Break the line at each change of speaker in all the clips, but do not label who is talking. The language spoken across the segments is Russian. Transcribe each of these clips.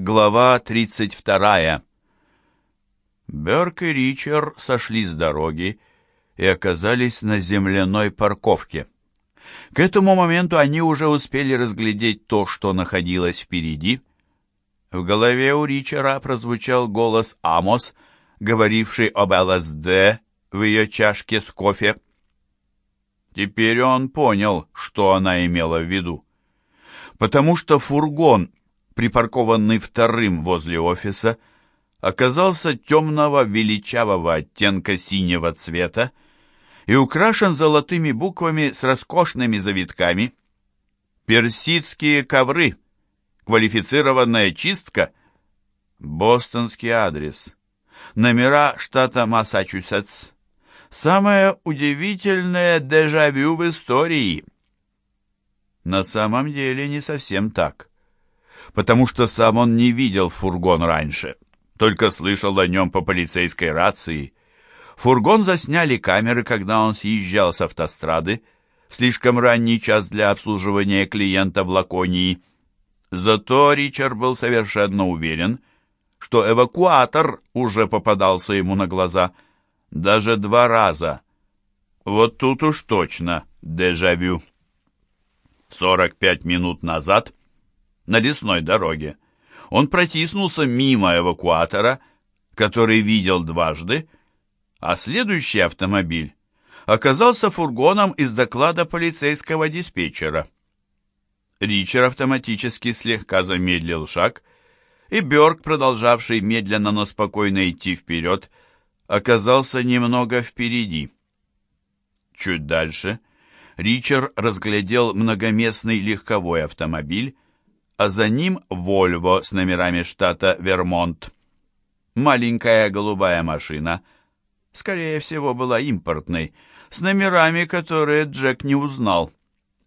Глава 32. Берк и Ричард сошли с дороги и оказались на земляной парковке. К этому моменту они уже успели разглядеть то, что находилось впереди. В голове у Ричера прозвучал голос Амос, говоривший об ЛСД в ее чашке с кофе. Теперь он понял, что она имела в виду. Потому что фургон припаркованный вторым возле офиса, оказался темного величавого оттенка синего цвета и украшен золотыми буквами с роскошными завитками. Персидские ковры, квалифицированная чистка, бостонский адрес, номера штата Массачусетс. Самое удивительное дежавю в истории. На самом деле не совсем так потому что сам он не видел фургон раньше, только слышал о нем по полицейской рации. Фургон засняли камеры, когда он съезжал с автострады, слишком ранний час для обслуживания клиента в Лаконии. Зато Ричард был совершенно уверен, что эвакуатор уже попадался ему на глаза даже два раза. Вот тут уж точно дежавю. Сорок пять минут назад на лесной дороге. Он протиснулся мимо эвакуатора, который видел дважды, а следующий автомобиль оказался фургоном из доклада полицейского диспетчера. Ричард автоматически слегка замедлил шаг, и Бёрк, продолжавший медленно, но спокойно идти вперед, оказался немного впереди. Чуть дальше Ричард разглядел многоместный легковой автомобиль, а за ним Вольво с номерами штата Вермонт. Маленькая голубая машина, скорее всего, была импортной, с номерами, которые Джек не узнал.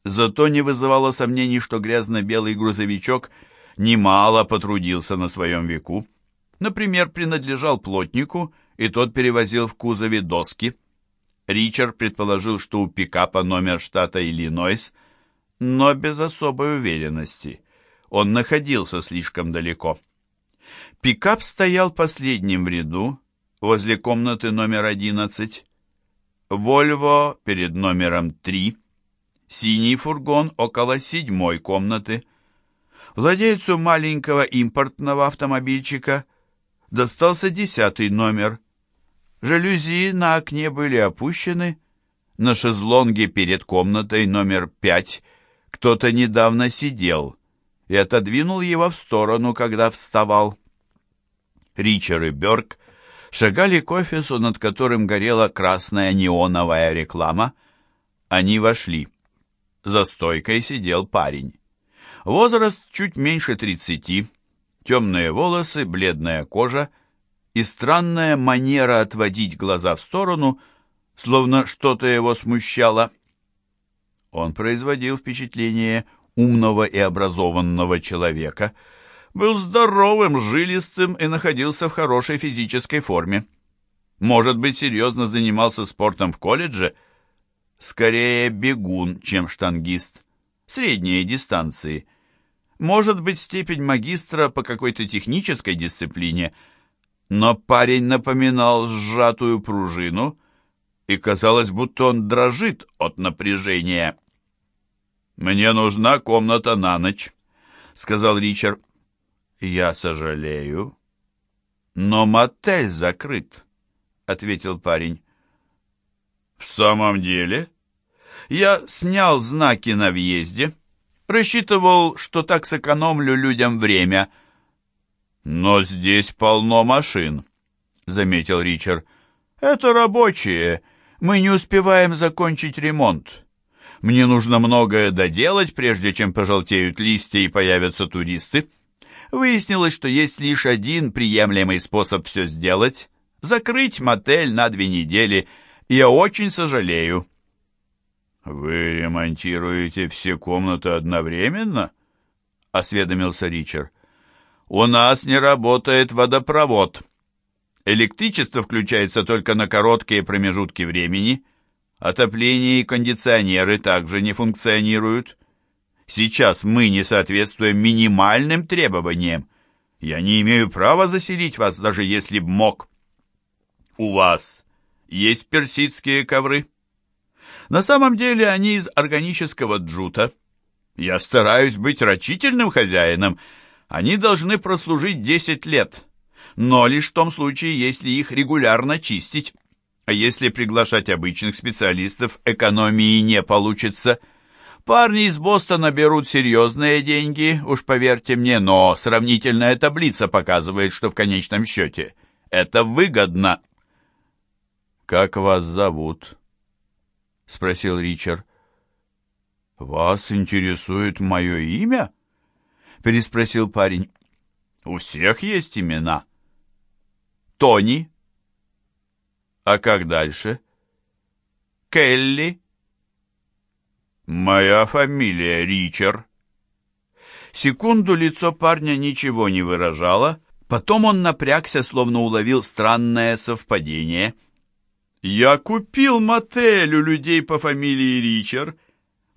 Зато не вызывало сомнений, что грязно-белый грузовичок немало потрудился на своем веку. Например, принадлежал плотнику, и тот перевозил в кузове доски. Ричард предположил, что у пикапа номер штата Иллинойс, но без особой уверенности – он находился слишком далеко. Пикап стоял последним в ряду, возле комнаты номер 11. Вольво перед номером 3. Синий фургон около седьмой комнаты. Владельцу маленького импортного автомобильчика достался десятый номер. Жалюзи на окне были опущены. На шезлонге перед комнатой номер пять кто-то недавно сидел и отодвинул его в сторону, когда вставал. Ричард и Бёрк шагали к офису, над которым горела красная неоновая реклама. Они вошли. За стойкой сидел парень. Возраст чуть меньше тридцати, темные волосы, бледная кожа и странная манера отводить глаза в сторону, словно что-то его смущало. Он производил впечатление умного и образованного человека, был здоровым, жилистым и находился в хорошей физической форме. Может быть, серьезно занимался спортом в колледже? Скорее бегун, чем штангист. Средние дистанции. Может быть, степень магистра по какой-то технической дисциплине. Но парень напоминал сжатую пружину, и казалось, будто он дрожит от напряжения. «Мне нужна комната на ночь», — сказал Ричард. «Я сожалею, но мотель закрыт», — ответил парень. «В самом деле? Я снял знаки на въезде, рассчитывал, что так сэкономлю людям время». «Но здесь полно машин», — заметил Ричард. «Это рабочие. Мы не успеваем закончить ремонт. Мне нужно многое доделать, прежде чем пожелтеют листья и появятся туристы. Выяснилось, что есть лишь один приемлемый способ все сделать — закрыть мотель на две недели. Я очень сожалею. «Вы ремонтируете все комнаты одновременно?» — осведомился Ричард. «У нас не работает водопровод. Электричество включается только на короткие промежутки времени». Отопление и кондиционеры также не функционируют. Сейчас мы не соответствуем минимальным требованиям. Я не имею права заселить вас, даже если б мог. У вас есть персидские ковры? На самом деле они из органического джута. Я стараюсь быть рачительным хозяином. Они должны прослужить 10 лет, но лишь в том случае, если их регулярно чистить. А если приглашать обычных специалистов, экономии не получится. Парни из Бостона берут серьезные деньги, уж поверьте мне, но сравнительная таблица показывает, что в конечном счете это выгодно. «Как вас зовут?» — спросил Ричард. «Вас интересует мое имя?» — переспросил парень. «У всех есть имена». «Тони». «А как дальше?» «Келли». «Моя фамилия Ричард». Секунду лицо парня ничего не выражало, потом он напрягся, словно уловил странное совпадение — «Я купил мотель у людей по фамилии Ричард.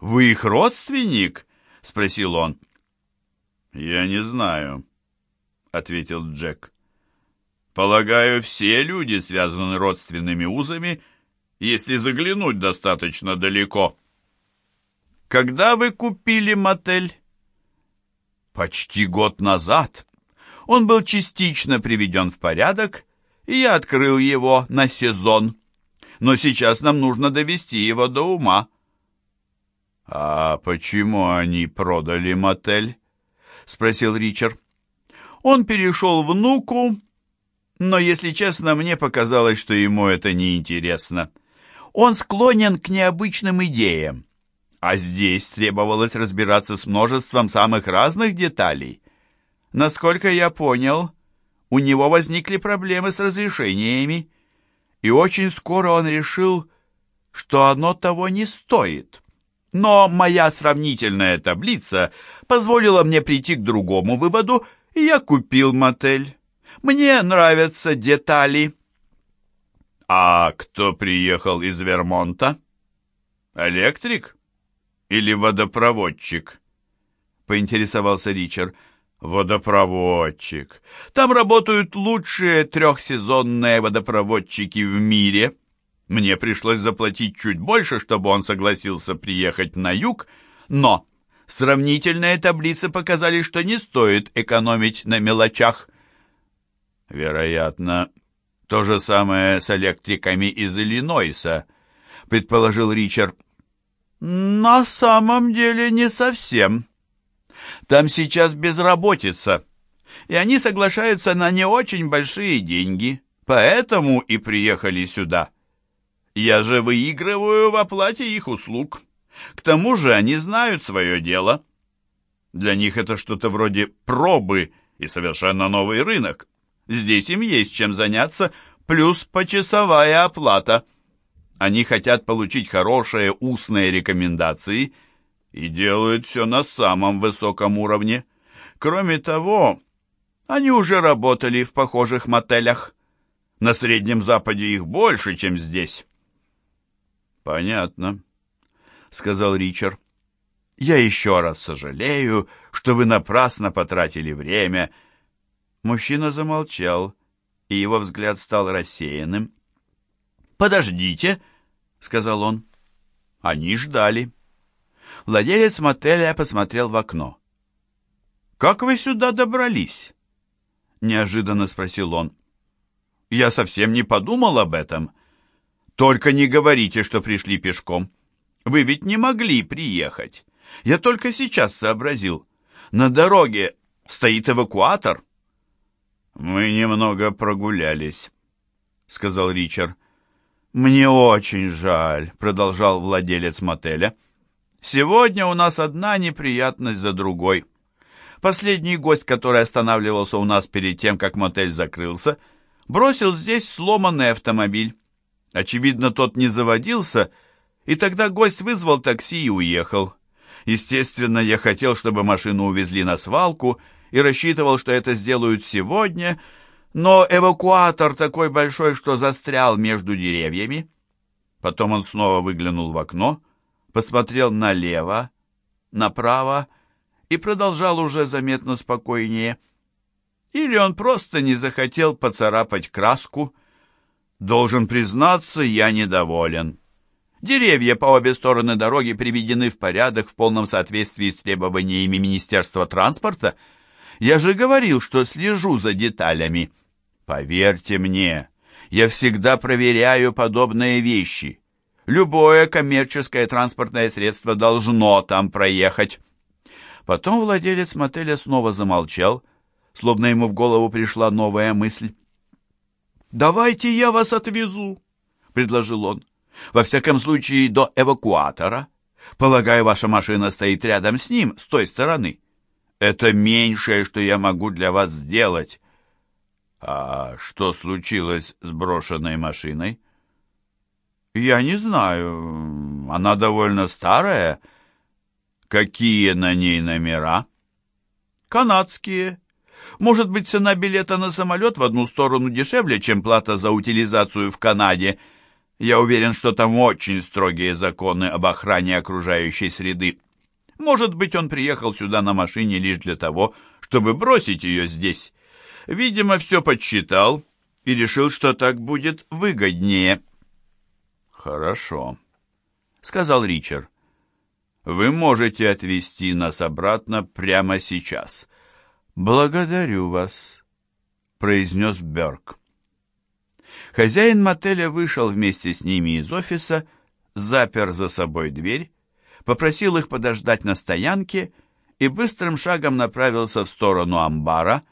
Вы их родственник?» — спросил он. «Я не знаю», — ответил Джек. «Полагаю, все люди связаны родственными узами, если заглянуть достаточно далеко». «Когда вы купили мотель?» «Почти год назад. Он был частично приведен в порядок, и я открыл его на сезон» но сейчас нам нужно довести его до ума». «А почему они продали мотель?» — спросил Ричард. Он перешел внуку, но, если честно, мне показалось, что ему это неинтересно. Он склонен к необычным идеям, а здесь требовалось разбираться с множеством самых разных деталей. Насколько я понял, у него возникли проблемы с разрешениями, и очень скоро он решил, что оно того не стоит. Но моя сравнительная таблица позволила мне прийти к другому выводу, и я купил мотель. Мне нравятся детали. А кто приехал из Вермонта? Электрик или водопроводчик? Поинтересовался Ричард. Водопроводчик. Там работают лучшие трехсезонные водопроводчики в мире. Мне пришлось заплатить чуть больше, чтобы он согласился приехать на юг, но сравнительные таблицы показали, что не стоит экономить на мелочах. Вероятно, то же самое с электриками из Иллинойса, предположил Ричард. На самом деле не совсем, там сейчас безработица, и они соглашаются на не очень большие деньги, поэтому и приехали сюда. Я же выигрываю в оплате их услуг. К тому же они знают свое дело. Для них это что-то вроде пробы и совершенно новый рынок. Здесь им есть чем заняться, плюс почасовая оплата. Они хотят получить хорошие устные рекомендации – и делают все на самом высоком уровне. Кроме того, они уже работали в похожих мотелях. На Среднем Западе их больше, чем здесь. «Понятно», — сказал Ричард. «Я еще раз сожалею, что вы напрасно потратили время». Мужчина замолчал, и его взгляд стал рассеянным. «Подождите», — сказал он. Они ждали. Владелец мотеля посмотрел в окно. «Как вы сюда добрались?» Неожиданно спросил он. «Я совсем не подумал об этом. Только не говорите, что пришли пешком. Вы ведь не могли приехать. Я только сейчас сообразил. На дороге стоит эвакуатор». «Мы немного прогулялись», — сказал Ричард. «Мне очень жаль», — продолжал владелец мотеля. Сегодня у нас одна неприятность за другой. Последний гость, который останавливался у нас перед тем, как мотель закрылся, бросил здесь сломанный автомобиль. Очевидно, тот не заводился, и тогда гость вызвал такси и уехал. Естественно, я хотел, чтобы машину увезли на свалку, и рассчитывал, что это сделают сегодня, но эвакуатор такой большой, что застрял между деревьями. Потом он снова выглянул в окно — посмотрел налево, направо и продолжал уже заметно спокойнее. Или он просто не захотел поцарапать краску. Должен признаться, я недоволен. Деревья по обе стороны дороги приведены в порядок в полном соответствии с требованиями Министерства транспорта. Я же говорил, что слежу за деталями. Поверьте мне, я всегда проверяю подобные вещи. Любое коммерческое транспортное средство должно там проехать. Потом владелец мотеля снова замолчал, словно ему в голову пришла новая мысль. «Давайте я вас отвезу», — предложил он. Во всяком случае, до эвакуатора. Полагаю, ваша машина стоит рядом с ним, с той стороны. Это меньшее, что я могу для вас сделать. А что случилось с брошенной машиной? Я не знаю. Она довольно старая. Какие на ней номера? Канадские. Может быть, цена билета на самолет в одну сторону дешевле, чем плата за утилизацию в Канаде — я уверен, что там очень строгие законы об охране окружающей среды. Может быть, он приехал сюда на машине лишь для того, чтобы бросить ее здесь. Видимо, все подсчитал и решил, что так будет выгоднее. «Хорошо», — сказал Ричард. «Вы можете отвезти нас обратно прямо сейчас». «Благодарю вас», — произнес Берг. Хозяин мотеля вышел вместе с ними из офиса, запер за собой дверь, попросил их подождать на стоянке и быстрым шагом направился в сторону амбара,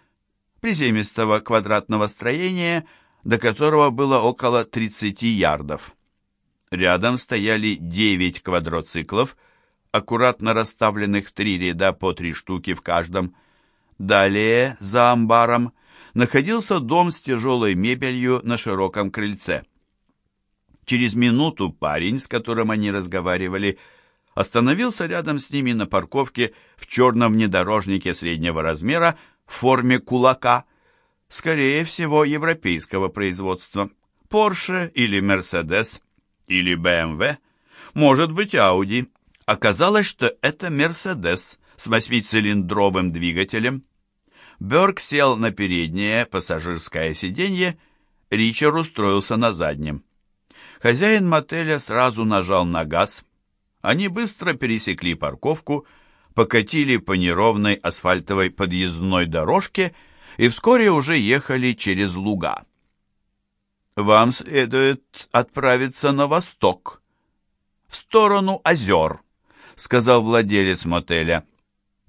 приземистого квадратного строения, до которого было около 30 ярдов. Рядом стояли 9 квадроциклов, аккуратно расставленных в три ряда по три штуки в каждом. Далее, за амбаром, находился дом с тяжелой мебелью на широком крыльце. Через минуту парень, с которым они разговаривали, остановился рядом с ними на парковке в черном внедорожнике среднего размера в форме кулака, скорее всего, европейского производства. Porsche или Mercedes или BMW, может быть, Audi. Оказалось, что это Mercedes с восьмицилиндровым двигателем. Берг сел на переднее пассажирское сиденье, Ричард устроился на заднем. Хозяин мотеля сразу нажал на газ. Они быстро пересекли парковку, покатили по неровной асфальтовой подъездной дорожке и вскоре уже ехали через луга. «Вам следует отправиться на восток, в сторону озер», — сказал владелец мотеля.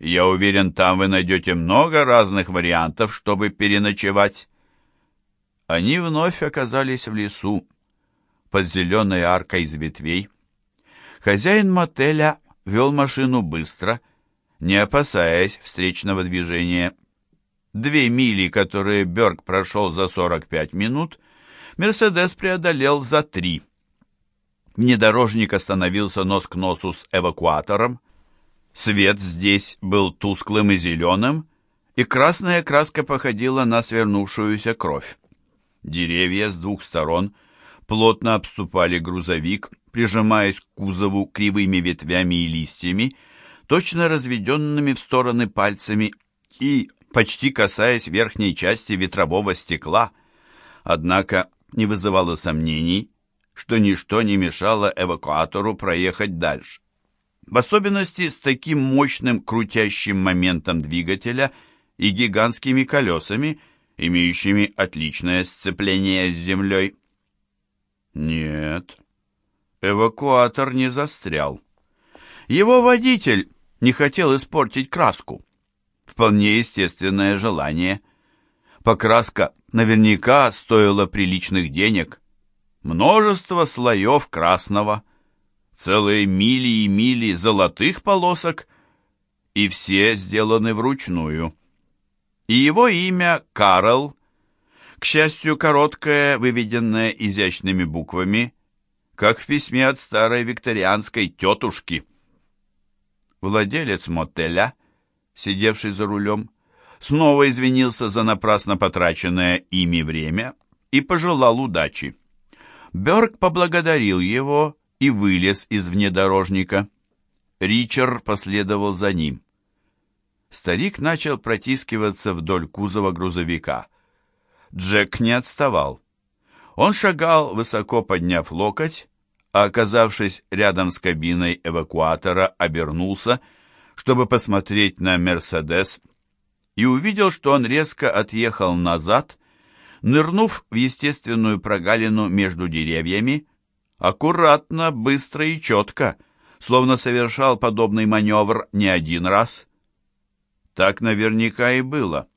Я уверен, там вы найдете много разных вариантов, чтобы переночевать. Они вновь оказались в лесу, под зеленой аркой из ветвей. Хозяин мотеля вел машину быстро, не опасаясь встречного движения. Две мили, которые Берг прошел за 45 минут, Мерседес преодолел за три. Внедорожник остановился нос к носу с эвакуатором. Свет здесь был тусклым и зеленым, и красная краска походила на свернувшуюся кровь. Деревья с двух сторон плотно обступали грузовик, прижимаясь к кузову кривыми ветвями и листьями, точно разведенными в стороны пальцами и почти касаясь верхней части ветрового стекла. Однако не вызывало сомнений, что ничто не мешало эвакуатору проехать дальше в особенности с таким мощным крутящим моментом двигателя и гигантскими колесами, имеющими отличное сцепление с землей. Нет, эвакуатор не застрял. Его водитель не хотел испортить краску. Вполне естественное желание. Покраска наверняка стоила приличных денег. Множество слоев красного – целые мили и мили золотых полосок, и все сделаны вручную. И его имя Карл, к счастью, короткое, выведенное изящными буквами, как в письме от старой викторианской тетушки. Владелец мотеля, сидевший за рулем, снова извинился за напрасно потраченное ими время и пожелал удачи. Берг поблагодарил его и вылез из внедорожника. Ричард последовал за ним. старик начал протискиваться вдоль кузова грузовика. Джек не отставал. Он шагал, высоко подняв локоть, а, оказавшись рядом с кабиной эвакуатора, обернулся, чтобы посмотреть на «Мерседес», и увидел, что он резко отъехал назад, нырнув в естественную прогалину между деревьями, аккуратно, быстро и четко, словно совершал подобный маневр не один раз. Так наверняка и было.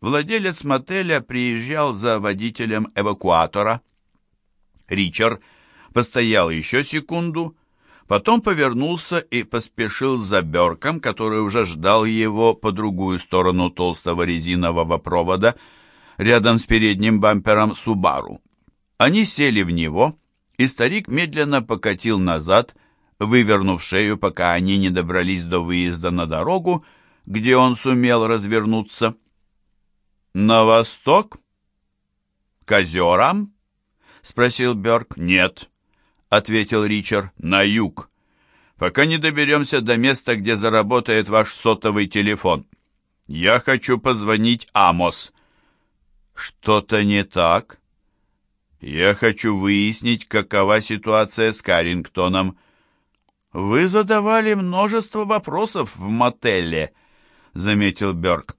Владелец мотеля приезжал за водителем эвакуатора. Ричард постоял еще секунду, потом повернулся и поспешил за Берком, который уже ждал его по другую сторону толстого резинового провода, рядом с передним бампером Субару. Они сели в него, и старик медленно покатил назад, вывернув шею, пока они не добрались до выезда на дорогу, где он сумел развернуться. «На восток? К озерам?» — спросил Бёрк. «Нет», — ответил Ричард, — на юг. Пока не доберемся до места, где заработает ваш сотовый телефон. Я хочу позвонить Амос. Что-то не так? Я хочу выяснить, какова ситуация с Карингтоном. Вы задавали множество вопросов в мотеле, заметил Бёрк.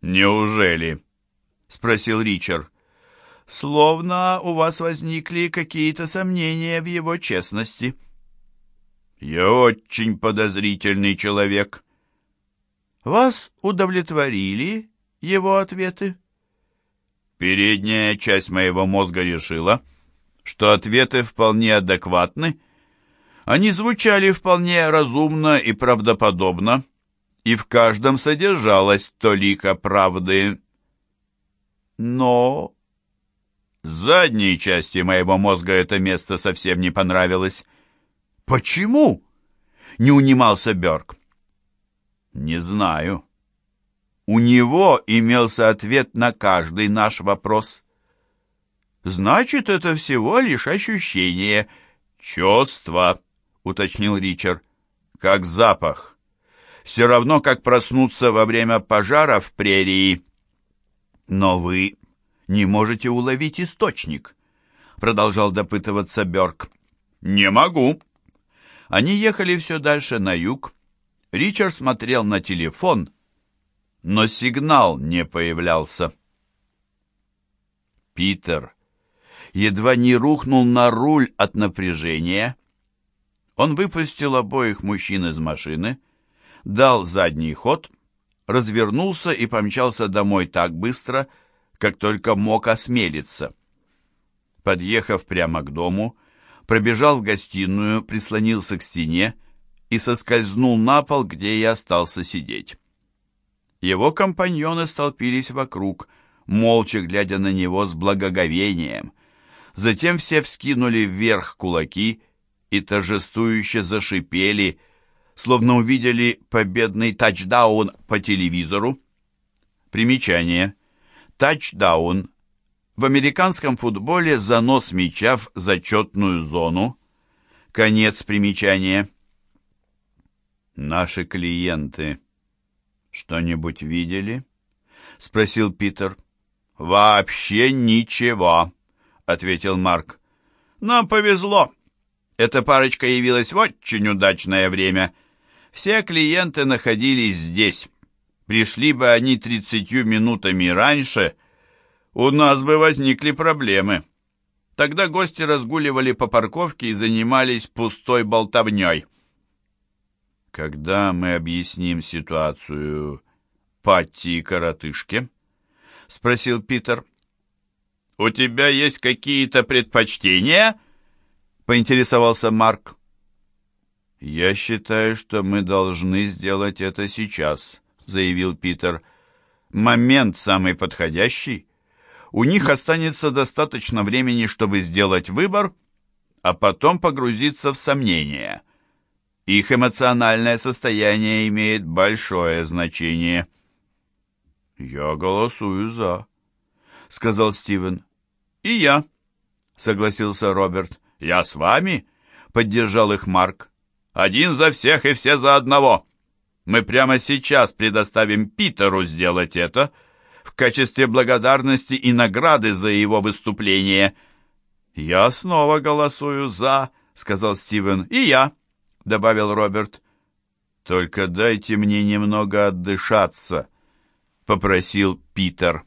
Неужели? Спросил Ричард. Словно у вас возникли какие-то сомнения в его честности. Я очень подозрительный человек. Вас удовлетворили его ответы? Передняя часть моего мозга решила, что ответы вполне адекватны. Они звучали вполне разумно и правдоподобно, и в каждом содержалась толика правды. Но Задней части моего мозга это место совсем не понравилось. «Почему?» — не унимался Бёрк. «Не знаю. У него имелся ответ на каждый наш вопрос. Значит, это всего лишь ощущение, чувство», — уточнил Ричард, — «как запах. Все равно, как проснуться во время пожара в прерии». «Но вы не можете уловить источник?» Продолжал допытываться Бёрк. «Не могу». Они ехали все дальше на юг. Ричард смотрел на телефон, но сигнал не появлялся. Питер едва не рухнул на руль от напряжения. Он выпустил обоих мужчин из машины, дал задний ход, развернулся и помчался домой так быстро, как только мог осмелиться. Подъехав прямо к дому, пробежал в гостиную, прислонился к стене и соскользнул на пол, где я остался сидеть. Его компаньоны столпились вокруг, молча глядя на него с благоговением. Затем все вскинули вверх кулаки и торжествующе зашипели, словно увидели победный тачдаун по телевизору. Примечание – Тачдаун. В американском футболе занос мяча в зачетную зону. Конец примечания. «Наши клиенты что-нибудь видели?» — спросил Питер. «Вообще ничего», — ответил Марк. «Нам повезло. Эта парочка явилась в очень удачное время. Все клиенты находились здесь». Пришли бы они тридцатью минутами раньше, у нас бы возникли проблемы. Тогда гости разгуливали по парковке и занимались пустой болтовней. Когда мы объясним ситуацию Патти и коротышке? Спросил Питер. У тебя есть какие-то предпочтения? Поинтересовался Марк. Я считаю, что мы должны сделать это сейчас, заявил Питер. «Момент самый подходящий. У них останется достаточно времени, чтобы сделать выбор, а потом погрузиться в сомнения. Их эмоциональное состояние имеет большое значение». «Я голосую за», — сказал Стивен. «И я», — согласился Роберт. «Я с вами», — поддержал их Марк. «Один за всех и все за одного». Мы прямо сейчас предоставим Питеру сделать это в качестве благодарности и награды за его выступление. Я снова голосую «за», — сказал Стивен. «И я», — добавил Роберт. «Только дайте мне немного отдышаться», — попросил Питер.